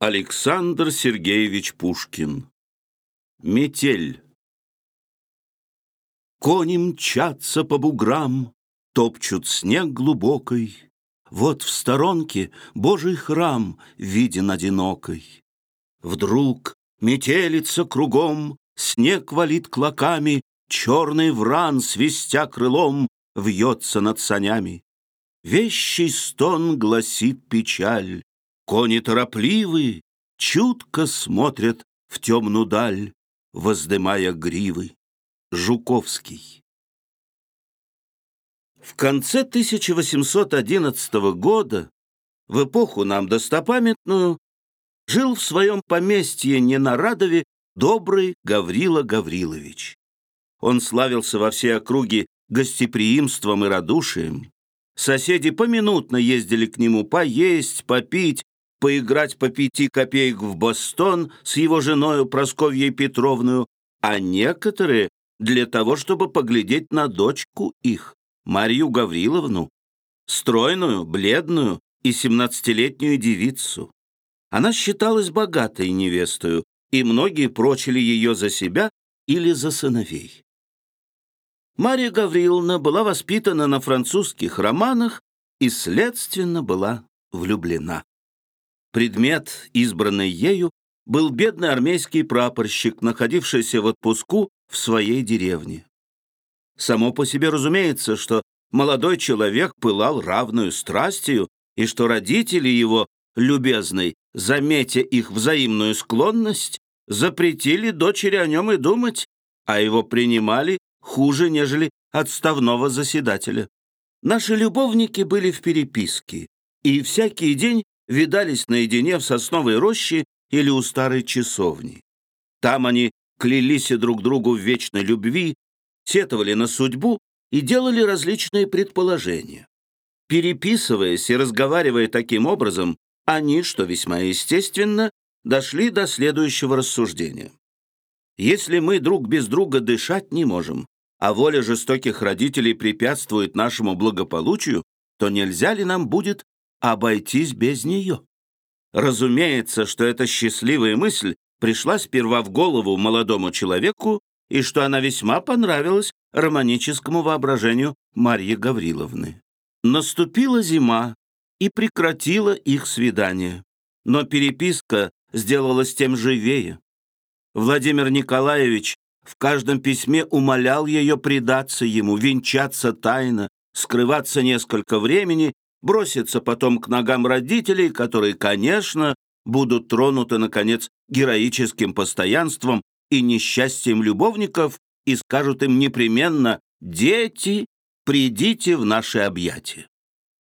Александр Сергеевич Пушкин Метель Кони мчатся по буграм, Топчут снег глубокой. Вот в сторонке Божий храм Виден одинокой. Вдруг метелица кругом, Снег валит клоками, Черный вран, свистя крылом, Вьется над санями. Вещий стон гласит печаль, Кони торопливы, чутко смотрят в темную даль, воздымая гривы. Жуковский. В конце 1811 года, в эпоху нам достопамятную, жил в своем поместье Ненарадове добрый Гаврила Гаврилович. Он славился во всей округе гостеприимством и радушием. Соседи поминутно ездили к нему поесть, попить, поиграть по пяти копеек в Бостон с его женою Просковьей Петровную, а некоторые для того, чтобы поглядеть на дочку их, Марию Гавриловну, стройную, бледную и семнадцатилетнюю девицу. Она считалась богатой невестою, и многие прочили ее за себя или за сыновей. Мария Гавриловна была воспитана на французских романах и, следственно, была влюблена. Предмет, избранный ею, был бедный армейский прапорщик, находившийся в отпуску в своей деревне. Само по себе разумеется, что молодой человек пылал равную страстью, и что родители его, любезной, заметя их взаимную склонность, запретили дочери о нем и думать, а его принимали хуже, нежели отставного заседателя. Наши любовники были в переписке, и всякий день видались наедине в сосновой роще или у старой часовни. Там они клялись друг другу в вечной любви, сетовали на судьбу и делали различные предположения. Переписываясь и разговаривая таким образом, они, что весьма естественно, дошли до следующего рассуждения. Если мы друг без друга дышать не можем, а воля жестоких родителей препятствует нашему благополучию, то нельзя ли нам будет обойтись без нее? Разумеется, что эта счастливая мысль пришла сперва в голову молодому человеку и что она весьма понравилась романическому воображению Марьи Гавриловны. Наступила зима и прекратила их свидание, но переписка сделалась тем живее. Владимир Николаевич в каждом письме умолял ее предаться ему, венчаться тайно, скрываться несколько времени, броситься потом к ногам родителей, которые, конечно, будут тронуты, наконец, героическим постоянством и несчастьем любовников и скажут им непременно «Дети, придите в наши объятия».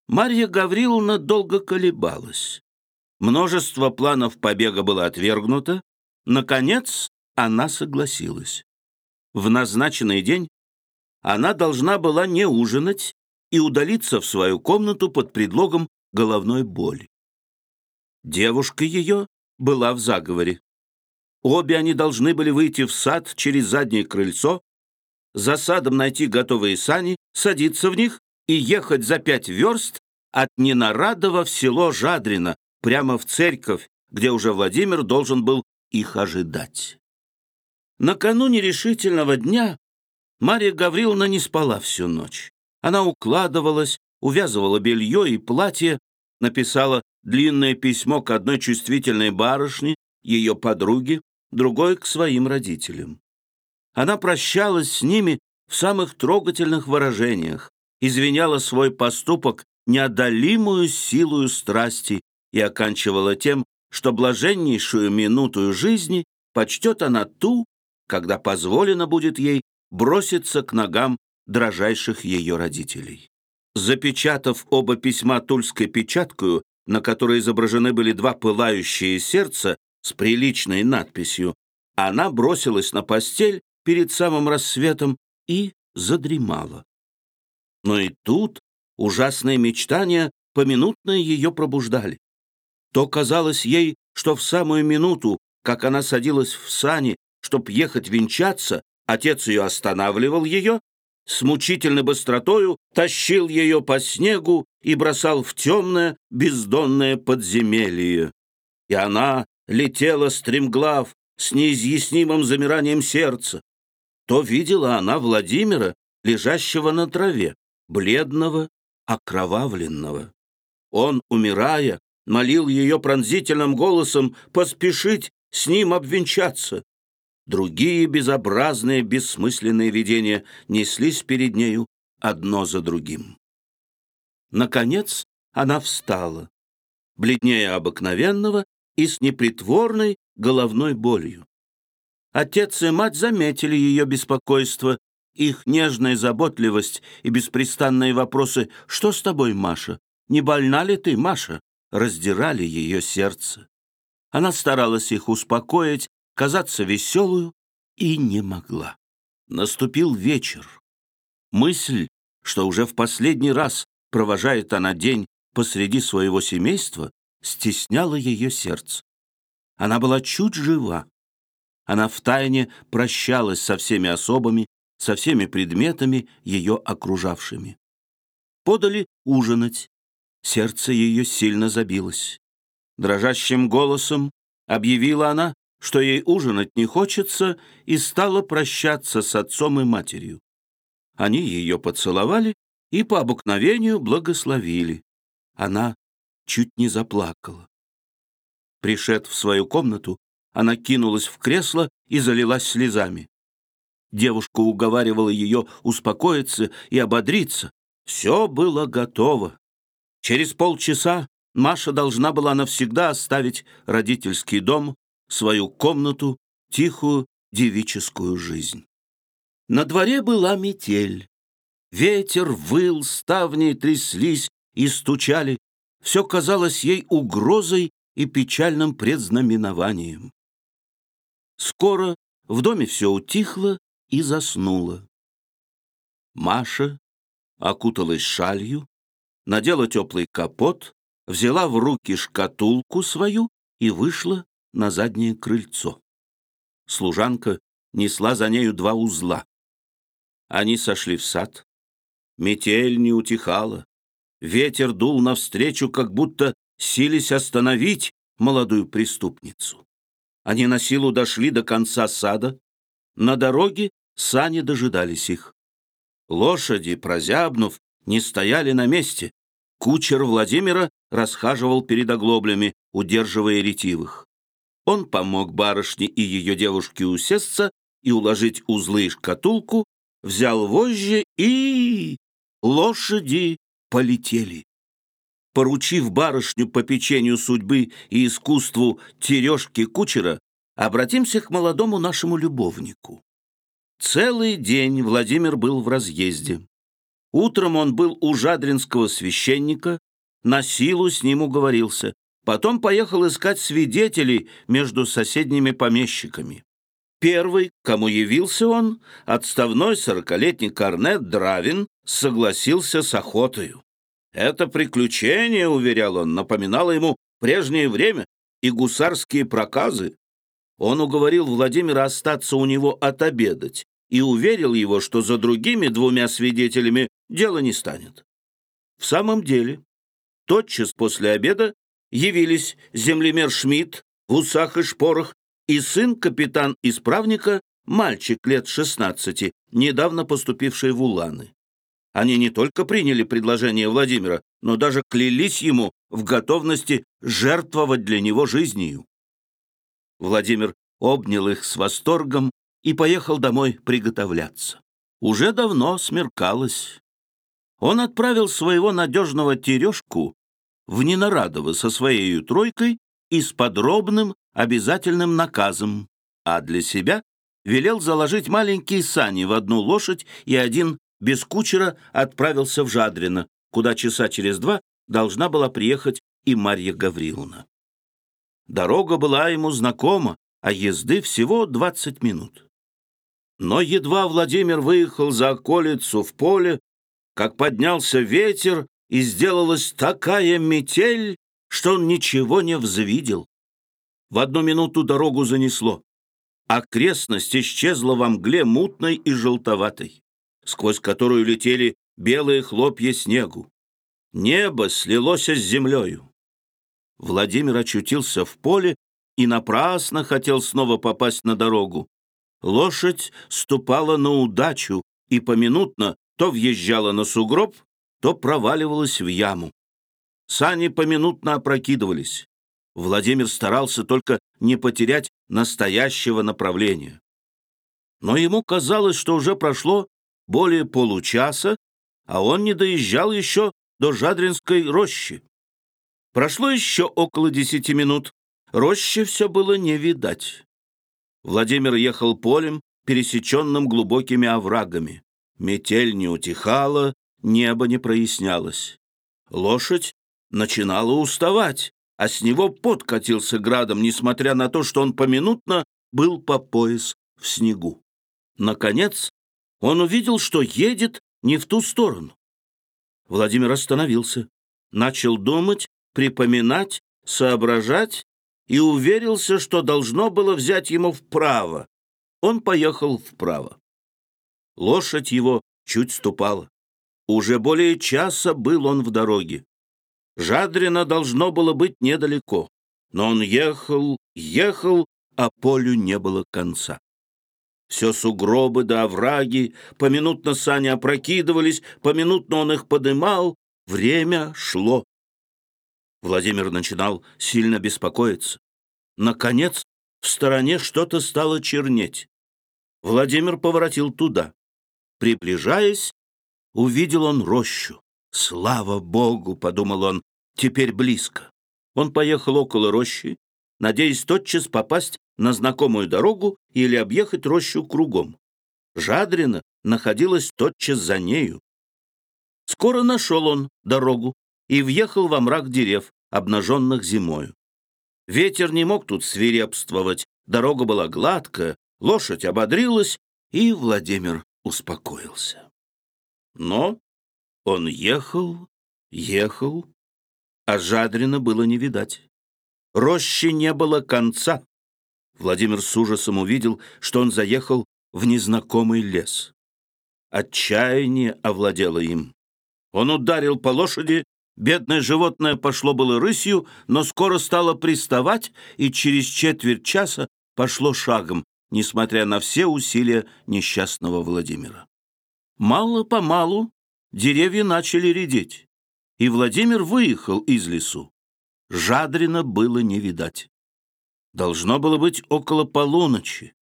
Марья Гавриловна долго колебалась. Множество планов побега было отвергнуто. Наконец, она согласилась. В назначенный день она должна была не ужинать и удалиться в свою комнату под предлогом головной боли. Девушка ее была в заговоре. Обе они должны были выйти в сад через заднее крыльцо, за садом найти готовые сани, садиться в них и ехать за пять верст от Ненарадова в село Жадрино, прямо в церковь, где уже Владимир должен был их ожидать. Накануне решительного дня Марья Гавриловна не спала всю ночь. Она укладывалась, увязывала белье и платье, написала длинное письмо к одной чувствительной барышне, ее подруге, другой к своим родителям. Она прощалась с ними в самых трогательных выражениях, извиняла свой поступок неодолимую силою страсти и оканчивала тем, что блаженнейшую минуту жизни почтет она ту, когда позволено будет ей броситься к ногам дрожайших ее родителей. Запечатав оба письма тульской печаткою, на которой изображены были два пылающие сердца с приличной надписью, она бросилась на постель перед самым рассветом и задремала. Но и тут ужасные мечтания поминутно ее пробуждали. То казалось ей, что в самую минуту, как она садилась в сани, чтоб ехать венчаться, отец ее останавливал ее с мучительной быстротою тащил ее по снегу и бросал в темное бездонное подземелье. и она летела стремглав с неизъяснимым замиранием сердца, то видела она Владимира, лежащего на траве, бледного, окровавленного. Он, умирая, молил ее пронзительным голосом поспешить с ним обвенчаться. Другие безобразные, бессмысленные видения неслись перед нею одно за другим. Наконец она встала, бледнее обыкновенного и с непритворной головной болью. Отец и мать заметили ее беспокойство, их нежная заботливость и беспрестанные вопросы «Что с тобой, Маша? Не больна ли ты, Маша?» раздирали ее сердце. Она старалась их успокоить, казаться веселую, и не могла. Наступил вечер. Мысль, что уже в последний раз провожает она день посреди своего семейства, стесняла ее сердце. Она была чуть жива. Она втайне прощалась со всеми особами, со всеми предметами, ее окружавшими. Подали ужинать. Сердце ее сильно забилось. Дрожащим голосом объявила она, что ей ужинать не хочется, и стала прощаться с отцом и матерью. Они ее поцеловали и по обыкновению благословили. Она чуть не заплакала. Пришед в свою комнату, она кинулась в кресло и залилась слезами. Девушка уговаривала ее успокоиться и ободриться. Все было готово. Через полчаса Маша должна была навсегда оставить родительский дом, свою комнату, тихую девическую жизнь. На дворе была метель. Ветер выл, ставни тряслись и стучали. Все казалось ей угрозой и печальным предзнаменованием. Скоро в доме все утихло и заснула. Маша окуталась шалью, надела теплый капот, взяла в руки шкатулку свою и вышла на заднее крыльцо. Служанка несла за нею два узла. Они сошли в сад. Метель не утихала. Ветер дул навстречу, как будто сились остановить молодую преступницу. Они на силу дошли до конца сада. На дороге сани дожидались их. Лошади, прозябнув, не стояли на месте. Кучер Владимира расхаживал перед оглоблями, удерживая ретивых. Он помог барышне и ее девушке усесться и уложить узлы и шкатулку, взял вожжи и... лошади полетели. Поручив барышню по печенью судьбы и искусству тережки кучера, обратимся к молодому нашему любовнику. Целый день Владимир был в разъезде. Утром он был у жадринского священника, на силу с ним уговорился. Потом поехал искать свидетелей между соседними помещиками. Первый, кому явился он, отставной сорокалетний корнет Дравин, согласился с охотою. Это приключение, уверял он, напоминало ему прежнее время и гусарские проказы. Он уговорил Владимира остаться у него отобедать и уверил его, что за другими двумя свидетелями дело не станет. В самом деле, тотчас после обеда явились землемер Шмидт в усах и шпорах и сын капитан-исправника, мальчик лет 16, недавно поступивший в Уланы. Они не только приняли предложение Владимира, но даже клялись ему в готовности жертвовать для него жизнью. Владимир обнял их с восторгом и поехал домой приготовляться. Уже давно смеркалось. Он отправил своего надежного Терешку в Ненарадово со своей тройкой и с подробным обязательным наказом, а для себя велел заложить маленькие сани в одну лошадь и один без кучера отправился в Жадрино, куда часа через два должна была приехать и Марья Гавриловна. Дорога была ему знакома, а езды всего двадцать минут. Но едва Владимир выехал за околицу в поле, как поднялся ветер, и сделалась такая метель, что он ничего не взвидел. В одну минуту дорогу занесло. Окрестность исчезла во мгле мутной и желтоватой, сквозь которую летели белые хлопья снегу. Небо слилось с землею. Владимир очутился в поле и напрасно хотел снова попасть на дорогу. Лошадь ступала на удачу и поминутно то въезжала на сугроб, то проваливалась в яму. Сани поминутно опрокидывались. Владимир старался только не потерять настоящего направления. Но ему казалось, что уже прошло более получаса, а он не доезжал еще до Жадринской рощи. Прошло еще около десяти минут. Рощи все было не видать. Владимир ехал полем, пересеченным глубокими оврагами. Метель не утихала, небо не прояснялось. Лошадь начинала уставать, а с него подкатился градом, несмотря на то, что он поминутно был по пояс в снегу. Наконец, он увидел, что едет не в ту сторону. Владимир остановился, начал думать, припоминать, соображать и уверился, что должно было взять ему вправо. Он поехал вправо. Лошадь его чуть ступала. Уже более часа был он в дороге. Жадрино должно было быть недалеко, но он ехал, ехал, а полю не было конца. Все сугробы да овраги, поминутно сани опрокидывались, поминутно он их подымал, время шло. Владимир начинал сильно беспокоиться. Наконец, в стороне что-то стало чернеть. Владимир поворотил туда. Приближаясь, увидел он рощу. «Слава Богу!» — подумал он, — «теперь близко». Он поехал около рощи, надеясь тотчас попасть на знакомую дорогу или объехать рощу кругом. Жадрина находилась тотчас за нею. Скоро нашел он дорогу и въехал во мрак дерев, обнаженных зимою. Ветер не мог тут свирепствовать, дорога была гладкая, лошадь ободрилась, и Владимир успокоился. Но он ехал, ехал, а Жадрина было не видать. Рощи не было конца. Владимир с ужасом увидел, что он заехал в незнакомый лес. Отчаяние овладело им. Он ударил по лошади, бедное животное пошло было рысью, но скоро стало приставать и через четверть часа пошло шагом, несмотря на все усилия несчастного Владимира. Мало-помалу деревья начали редеть, и Владимир выехал из лесу. Жадрина было не видать. Должно было быть около полуночи.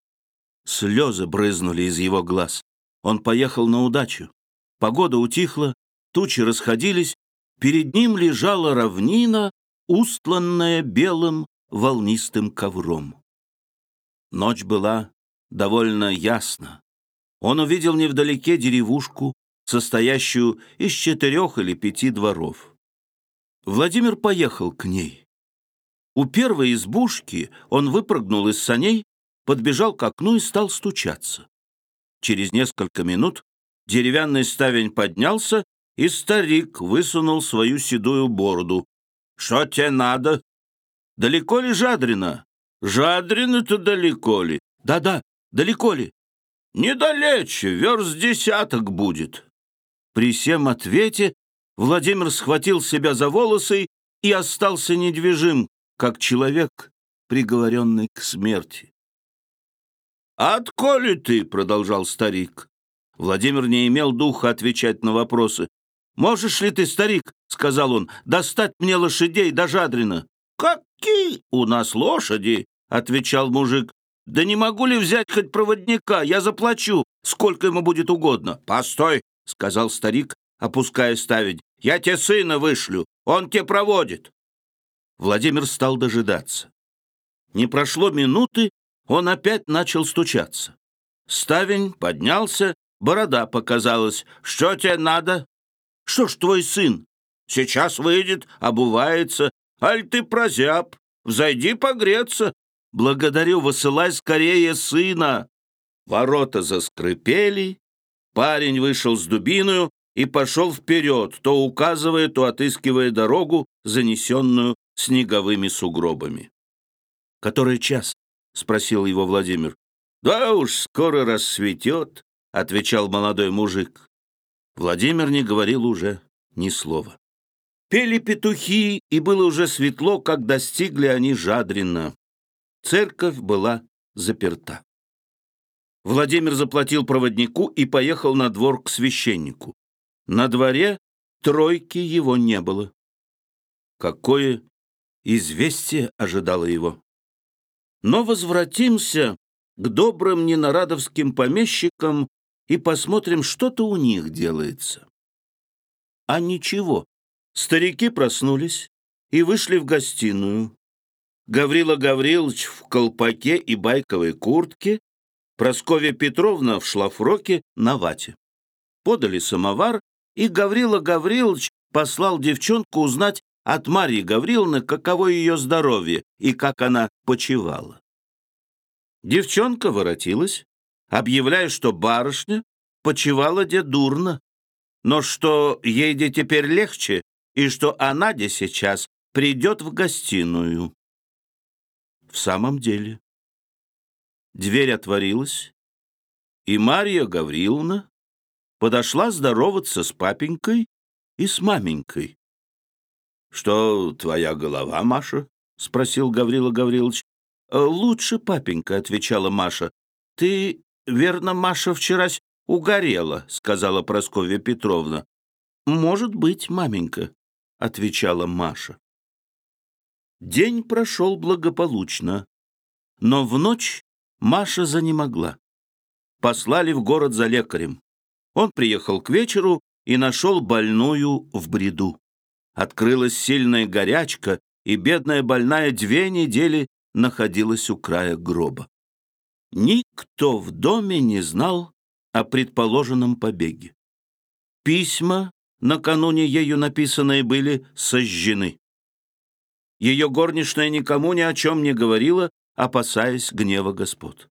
Слезы брызнули из его глаз. Он поехал на удачу. Погода утихла, тучи расходились, перед ним лежала равнина, устланная белым волнистым ковром. Ночь была довольно ясна. Он увидел невдалеке деревушку, состоящую из четырех или пяти дворов. Владимир поехал к ней. У первой избушки он выпрыгнул из саней, подбежал к окну и стал стучаться. Через несколько минут деревянный ставень поднялся, и старик высунул свою седую бороду. «Что тебе надо?» «Далеко ли Жадрина?» «Жадрина-то далеко ли?» «Да-да, далеко ли?» «Недалече, верст десяток будет». При всем ответе Владимир схватил себя за волосы и остался недвижим, как человек, приговоренный к смерти. «Отколи ты?» — продолжал старик. Владимир не имел духа отвечать на вопросы. «Можешь ли ты, старик, — сказал он, — достать мне лошадей до Жадрина?» «Какие у нас лошади?» — отвечал мужик. «Да не могу ли взять хоть проводника? Я заплачу, сколько ему будет угодно». «Постой!» — сказал старик, опуская ставить. «Я тебе сына вышлю, он тебе проводит». Владимир стал дожидаться. Не прошло минуты, он опять начал стучаться. Ставень поднялся, борода показалась. «Что тебе надо?» «Что ж твой сын? Сейчас выйдет, обувается. Аль ты прозяб, взойди погреться. Благодарю, высылай скорее сына». Ворота заскрипели, парень вышел с дубиною и пошел вперед, то указывая, то отыскивая дорогу, занесенную снеговыми сугробами. «Который час?» — спросил его Владимир. «Да уж скоро рассветет», — отвечал молодой мужик. Владимир не говорил уже ни слова. Пели петухи, и было уже светло, как достигли они Жадрина. Церковь была заперта. Владимир заплатил проводнику и поехал на двор к священнику. На дворе тройки его не было. Какое известие ожидало его. Но возвратимся к добрым ненарадовским помещикам и посмотрим, что-то у них делается. А ничего. Старики проснулись и вышли в гостиную. Гаврила Гаврилович в колпаке и байковой куртке, Просковья Петровна в шлафроке на вате. Подали самовар, и Гаврила Гаврилович послал девчонку узнать от Марьи Гавриловны, каково ее здоровье и как она почивала. Девчонка воротилась, объявляя, что барышня почивала где дурно, но что ей где теперь легче, и что она где сейчас придет в гостиную. В самом деле, дверь отворилась, и Марья Гавриловна подошла здороваться с папенькой и с маменькой. «Что твоя голова, Маша?» — спросил Гаврила Гаврилович. «Э, «Лучше, папенька», — отвечала Маша. «Ты, верно, Маша, вчерась угорела», — сказала Прасковья Петровна. «Может быть, маменька», — отвечала Маша. День прошел благополучно, но в ночь Маша занемогла. Послали в город за лекарем. Он приехал к вечеру и нашел больную в бреду. Открылась сильная горячка, и бедная больная две недели находилась у края гроба. Никто в доме не знал о предположенном побеге. Письма, накануне ею написанные, были сожжены. Ее горничная никому ни о чем не говорила, опасаясь гнева господ.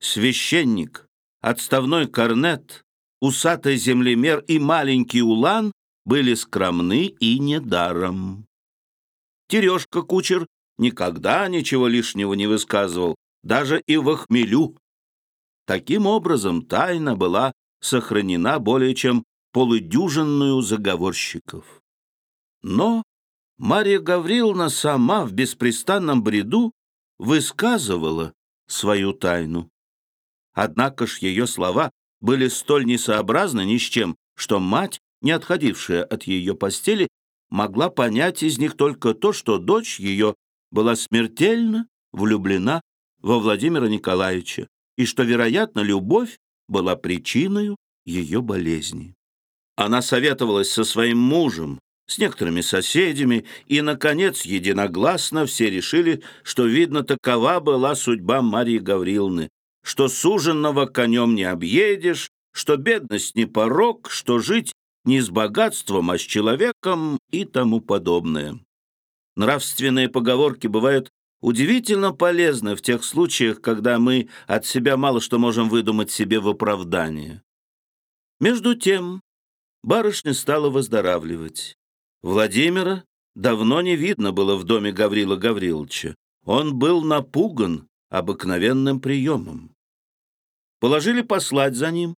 Священник, отставной корнет, усатый землемер и маленький улан были скромны и недаром. Терешка кучер никогда ничего лишнего не высказывал, даже и в охмелю. Таким образом, тайна была сохранена более чем полудюжинную заговорщиков. Но Марья Гавриловна сама в беспрестанном бреду высказывала свою тайну. Однако ж ее слова были столь несообразны ни с чем, что мать не отходившая от ее постели, могла понять из них только то, что дочь ее была смертельно влюблена во Владимира Николаевича и что, вероятно, любовь была причиной ее болезни. Она советовалась со своим мужем, с некоторыми соседями, и, наконец, единогласно все решили, что, видно, такова была судьба Марии Гавриловны, что суженного конем не объедешь, что бедность не порог, что жить не с богатством, а с человеком и тому подобное. Нравственные поговорки бывают удивительно полезны в тех случаях, когда мы от себя мало что можем выдумать себе в оправдание. Между тем барышня стала выздоравливать. Владимира давно не видно было в доме Гаврила Гавриловича. Он был напуган обыкновенным приемом. Положили послать за ним,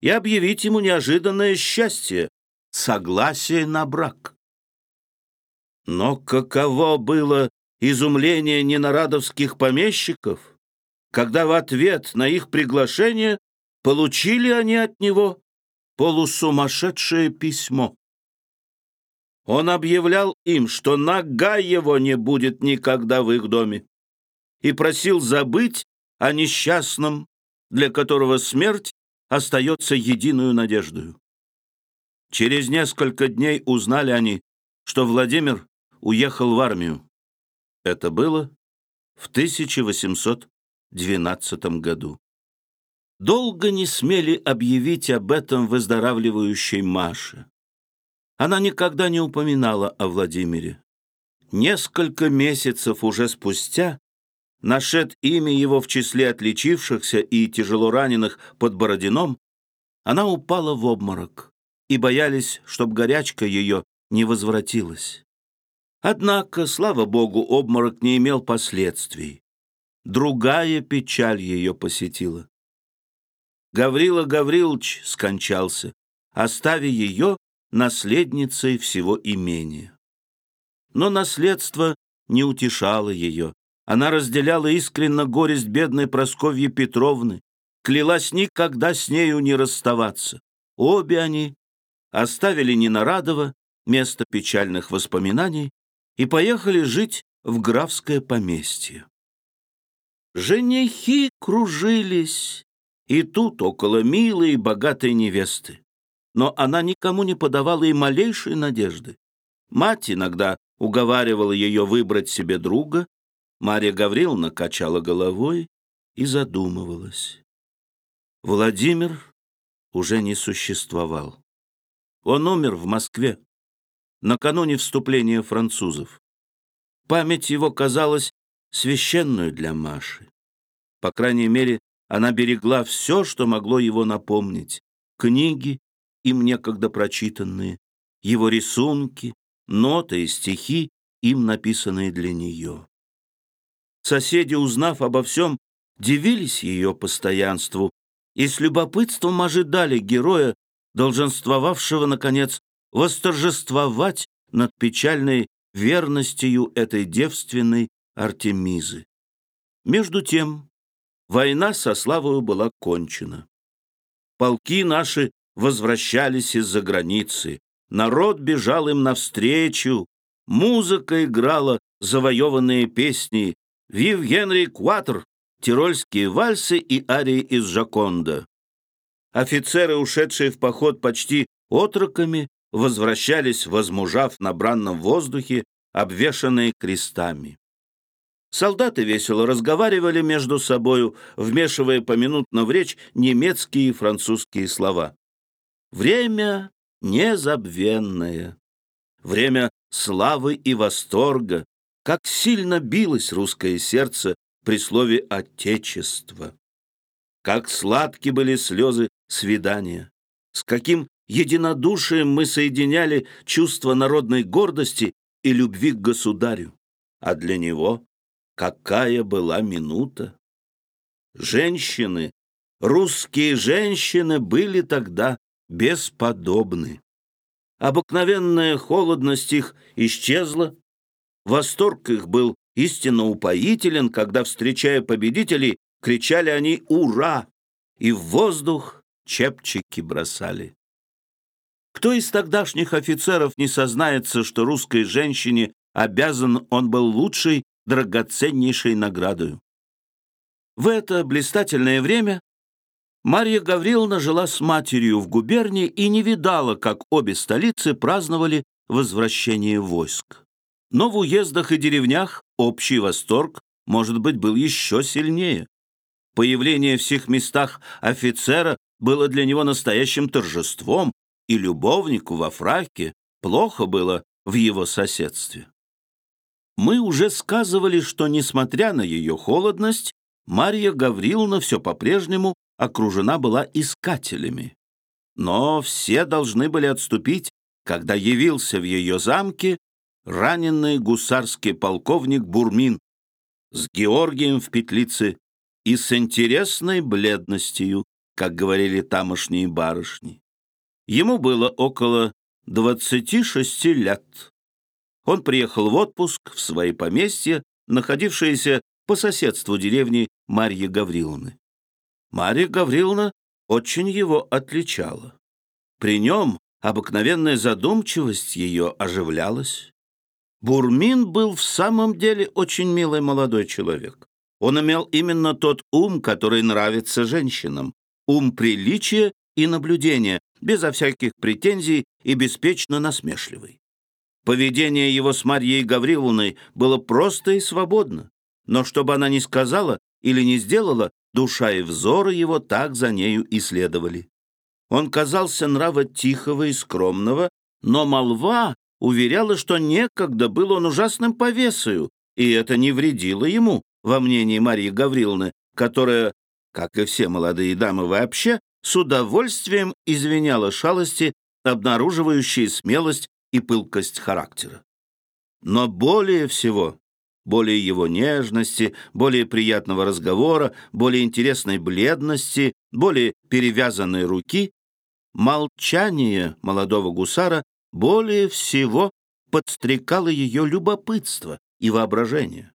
и объявить ему неожиданное счастье — согласие на брак. Но каково было изумление ненарадовских помещиков, когда в ответ на их приглашение получили они от него полусумасшедшее письмо. Он объявлял им, что нога его не будет никогда в их доме, и просил забыть о несчастном, для которого смерть остается единую надеждою. Через несколько дней узнали они, что Владимир уехал в армию. Это было в 1812 году. Долго не смели объявить об этом выздоравливающей Маше. Она никогда не упоминала о Владимире. Несколько месяцев уже спустя нашед имя его в числе отличившихся и тяжело раненых под Бородином, она упала в обморок, и боялись, чтоб горячка ее не возвратилась. Однако, слава богу, обморок не имел последствий. Другая печаль ее посетила. Гаврила Гаврилович скончался, оставя ее наследницей всего имения. Но наследство не утешало ее. Она разделяла искренно горесть бедной Просковьи Петровны, клялась никогда с нею не расставаться. Обе они оставили Ненарадово, место печальных воспоминаний, и поехали жить в графское поместье. Женихи кружились, и тут около милой и богатой невесты. Но она никому не подавала и малейшей надежды. Мать иногда уговаривала ее выбрать себе друга, Марья Гавриловна качала головой и задумывалась. Владимир уже не существовал. Он умер в Москве накануне вступления французов. Память его казалась священную для Маши. По крайней мере, она берегла все, что могло его напомнить. Книги, им некогда прочитанные, его рисунки, ноты и стихи, им написанные для нее. Соседи, узнав обо всем, дивились ее постоянству и с любопытством ожидали героя, долженствовавшего, наконец, восторжествовать над печальной верностью этой девственной Артемизы. Между тем, война со славою была кончена. Полки наши возвращались из-за границы, народ бежал им навстречу, музыка играла завоеванные песни, Вив Генри Кватр, тирольские вальсы и арии из Жаконда. Офицеры, ушедшие в поход почти отроками, возвращались, возмужав на бранном воздухе, обвешанные крестами. Солдаты весело разговаривали между собою, вмешивая поминутно в речь немецкие и французские слова. Время незабвенное, время славы и восторга, как сильно билось русское сердце при слове «отечество». Как сладки были слезы свидания. С каким единодушием мы соединяли чувство народной гордости и любви к государю. А для него какая была минута. Женщины, русские женщины были тогда бесподобны. Обыкновенная холодность их исчезла, Восторг их был истинно упоителен, когда, встречая победителей, кричали они «Ура!» и в воздух чепчики бросали. Кто из тогдашних офицеров не сознается, что русской женщине обязан он был лучшей, драгоценнейшей наградою? В это блистательное время Марья Гавриловна жила с матерью в губернии и не видала, как обе столицы праздновали возвращение войск. Но в уездах и деревнях общий восторг, может быть, был еще сильнее. Появление в всех местах офицера было для него настоящим торжеством, и любовнику во фраке плохо было в его соседстве. Мы уже сказывали, что, несмотря на ее холодность, Марья Гавриловна все по-прежнему окружена была искателями. Но все должны были отступить, когда явился в ее замке раненый гусарский полковник Бурмин с Георгием в петлице и с интересной бледностью, как говорили тамошние барышни. Ему было около 26 лет. Он приехал в отпуск в свои поместья, находившиеся по соседству деревни Марьи Гавриловны. Марья Гавриловна очень его отличала. При нем обыкновенная задумчивость ее оживлялась. Бурмин был в самом деле очень милый молодой человек. Он имел именно тот ум, который нравится женщинам, ум приличия и наблюдения, безо всяких претензий и беспечно насмешливый. Поведение его с Марьей Гавриловной было просто и свободно, но чтобы она не сказала или не сделала, душа и взоры его так за нею и следовали. Он казался нрава тихого и скромного, но молва уверяла, что некогда был он ужасным повесою, и это не вредило ему, во мнении Марии Гавриловны, которая, как и все молодые дамы вообще, с удовольствием извиняла шалости, обнаруживающие смелость и пылкость характера. Но более всего, более его нежности, более приятного разговора, более интересной бледности, более перевязанной руки, молчание молодого гусара более всего подстрекало ее любопытство и воображение.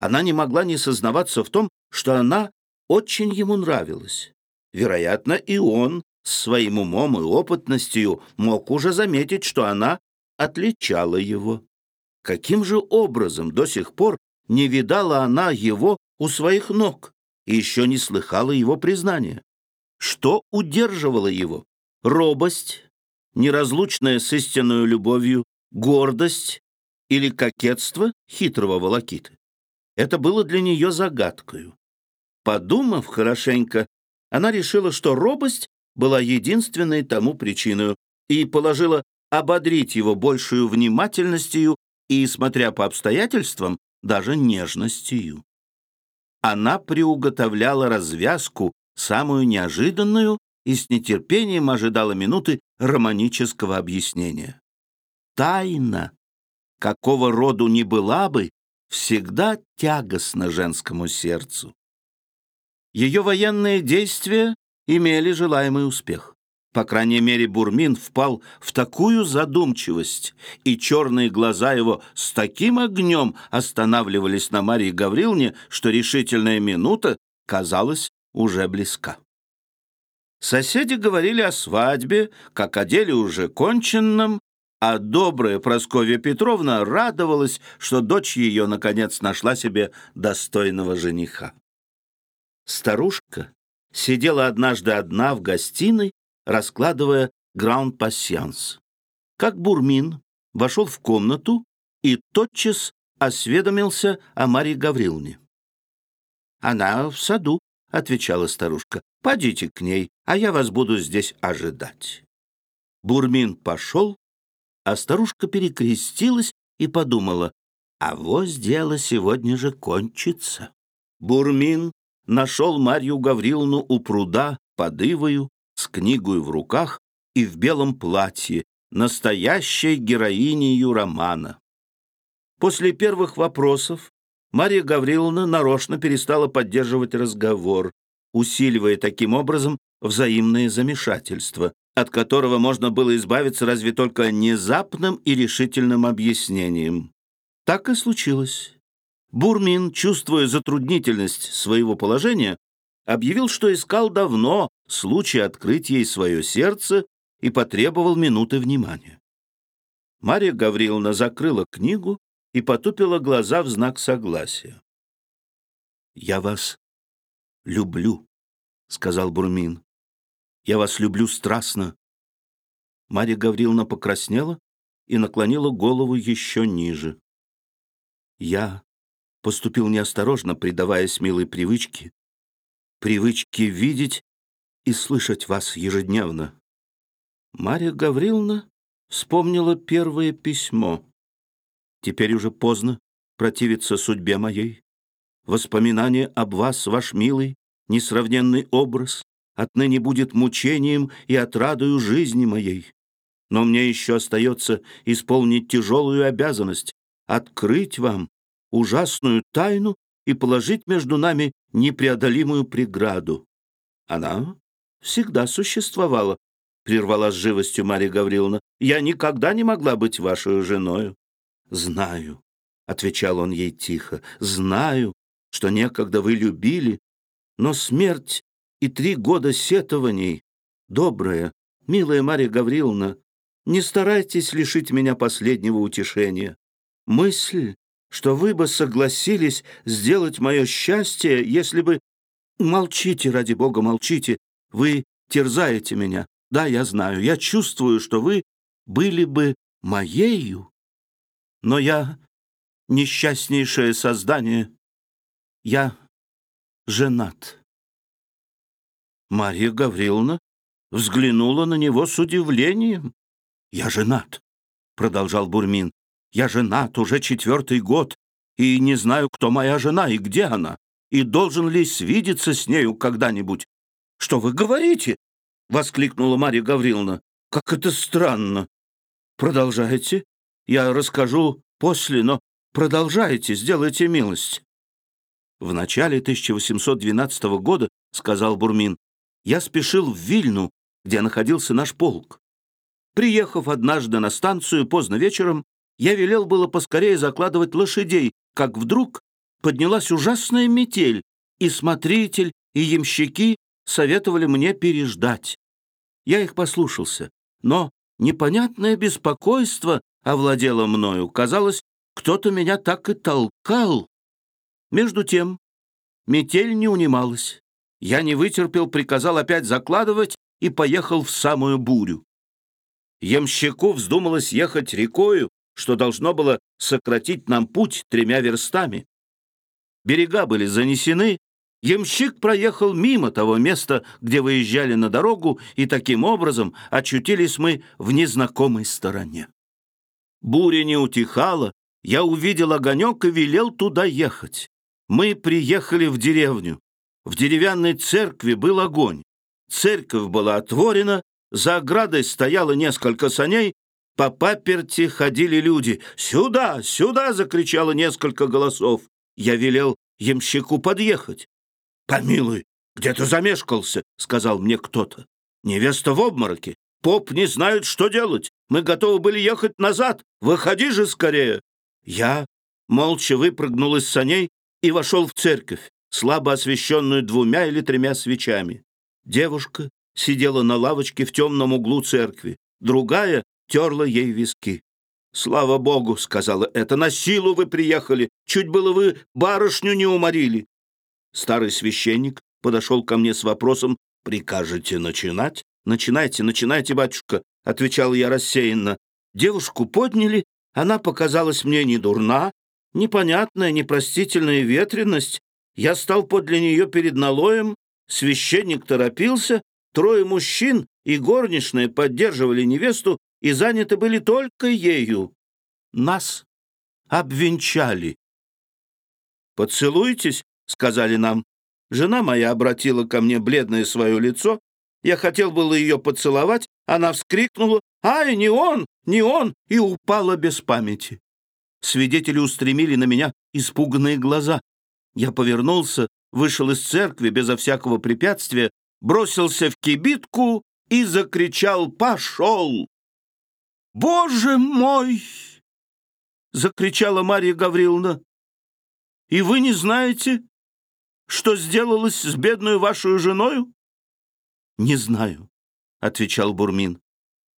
Она не могла не сознаваться в том, что она очень ему нравилась. Вероятно, и он с своим умом и опытностью мог уже заметить, что она отличала его. Каким же образом до сих пор не видала она его у своих ног и еще не слыхала его признания? Что удерживало его? Робость, неразлучная с истинной любовью, гордость или кокетство хитрого волокиты? Это было для нее загадкою. Подумав хорошенько, она решила, что робость была единственной тому причиной и положила ободрить его большую внимательностью и, смотря по обстоятельствам, даже нежностью. Она приуготовляла развязку, самую неожиданную, и с нетерпением ожидала минуты романического объяснения. Тайна, какого роду ни была бы, всегда тягостна женскому сердцу. Ее военные действия имели желаемый успех. По крайней мере, Бурмин впал в такую задумчивость, и черные глаза его с таким огнем останавливались на Марии Гавриловне, что решительная минута, казалась, уже близка. Соседи говорили о свадьбе, как о деле уже конченном, а добрая Прасковья Петровна радовалась, что дочь ее, наконец, нашла себе достойного жениха. Старушка сидела однажды одна в гостиной, раскладывая граунд-пассианс. Как Бурмин вошел в комнату и тотчас осведомился о Марье Гавриловне. «Она в саду», — отвечала старушка. «Подите к ней, а я вас буду здесь ожидать». Бурмин пошел, а старушка перекрестилась и подумала, а вось дело сегодня же кончится. Бурмин нашел Марью Гавриловну у пруда под Ивою с книгой в руках и в белом платье, настоящей героиней романа. После первых вопросов Марья Гавриловна нарочно перестала поддерживать разговор, усиливая таким образом взаимное замешательство, от которого можно было избавиться разве только внезапным и решительным объяснением. Так и случилось. Бурмин, чувствуя затруднительность своего положения, объявил, что искал давно случай открыть ей свое сердце и потребовал минуты внимания. Марья Гавриловна закрыла книгу и потупила глаза в знак согласия. «Я вас люблю», — сказал Бурмин. «Я вас люблю страстно». Марья Гавриловна покраснела и наклонила голову еще ниже. «Я поступил неосторожно, предаваясь милой привычке, привычке видеть и слышать вас ежедневно. Марья Гавриловна вспомнила первое письмо. Теперь уже поздно противиться судьбе моей. Воспоминание об вас, ваш милый, несравненный образ, отныне будет мучением и отрадою жизни моей. Но мне еще остается исполнить тяжелую обязанность — открыть вам ужасную тайну и положить между нами непреодолимую преграду. Она всегда существовала, — прервала с живостью Марья Гавриловна. «Я никогда не могла быть вашей женою». «Знаю», — отвечал он ей тихо, — «знаю, что некогда вы любили, но смерть и три года сетований, добрая, милая Марья Гавриловна, не старайтесь лишить меня последнего утешения. Мысль, что вы бы согласились сделать мое счастье, если бы... Молчите, ради бога, молчите. Вы терзаете меня. Да, я знаю, я чувствую, что вы были бы моею. Но я несчастнейшее создание. Я женат. Марья Гавриловна взглянула на него с удивлением. «Я женат», — продолжал Бурмин. Я женат уже четвертый год, и не знаю, кто моя жена и где она, и должен ли свидеться с нею когда-нибудь. Что вы говорите? — воскликнула Марья Гавриловна. Как это странно. Продолжайте. Я расскажу после, но продолжайте, сделайте милость. В начале 1812 года, — сказал Бурмин, — я спешил в Вильну где находился наш полк. Приехав однажды на станцию поздно вечером, я велел было поскорее закладывать лошадей, как вдруг поднялась ужасная метель, и смотритель, и ямщики советовали мне переждать. Я их послушался, но непонятное беспокойство овладело мною. Казалось, кто-то меня так и толкал. Между тем, метель не унималась. Я не вытерпел, приказал опять закладывать и поехал в самую бурю. Ямщику вздумалось ехать рекою, что должно было сократить нам путь тремя верстами. Берега были занесены, ямщик проехал мимо того места, где выезжали на дорогу, и таким образом очутились мы в незнакомой стороне. Буря не утихала, я увидел огонек и велел туда ехать. Мы приехали в деревню. В деревянной церкви был огонь. Церковь была отворена, за оградой стояло несколько саней, по паперти ходили люди. «Сюда! Сюда!» — закричало несколько голосов. Я велел ямщику подъехать. «Помилуй, где ты замешкался?» — сказал мне кто-то. «Невеста в обмороке. Поп не знает, что делать. Мы готовы были ехать назад. Выходи же скорее!» Я молча выпрыгнул из саней и вошел в церковь, слабо освещенную двумя или тремя свечами. Девушка сидела на лавочке в темном углу церкви, другая терла ей виски. «Слава Богу!» — сказала это. «На силу вы приехали! Чуть было вы барышню не уморили!» Старый священник подошел ко мне с вопросом «Прикажете начинать?» «Начинайте, начинайте, батюшка», — отвечал я рассеянно. Девушку подняли, она показалась мне не дурна, непонятная, непростительная ветренность. Я стал подле нее перед налоем, священник торопился, трое мужчин и горничная поддерживали невесту и заняты были только ею. Нас обвенчали. «Поцелуйтесь», — сказали нам. Жена моя обратила ко мне бледное свое лицо. Я хотел было ее поцеловать, она вскрикнула «Ай, не он, не он!» и упала без памяти. Свидетели устремили на меня испуганные глаза. Я повернулся, вышел из церкви безо всякого препятствия, бросился в кибитку и закричал «Пошел!» «Боже мой!» — закричала Марья Гавриловна. «И вы не знаете, что сделалось с бедной вашей женою?» «Не знаю», — отвечал Бурмин.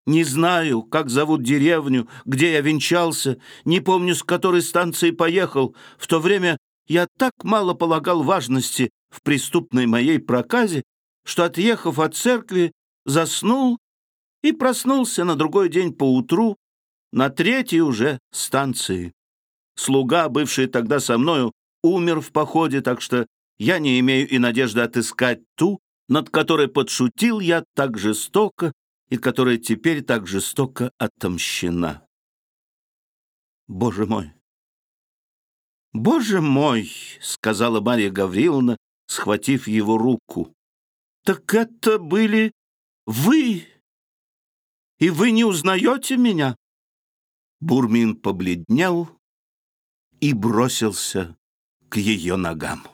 «Не знаю, как зовут деревню, где я венчался, не помню, с которой станции поехал. В то время я так мало полагал важности в преступной моей проказе, что, отъехав от церкви, заснул и проснулся на другой день поутру на третьей уже станции. Слуга, бывший тогда со мною, умер в походе, так что я не имею и надежды отыскать ту, над которой подшутил я так жестоко и которая теперь так жестоко отомщена. Боже мой! «Боже мой!» — сказала Марья Гавриловна, схватив его руку. «Так это были вы! И вы не узнаете меня?» Бурмин побледнел и бросился к ее ногам.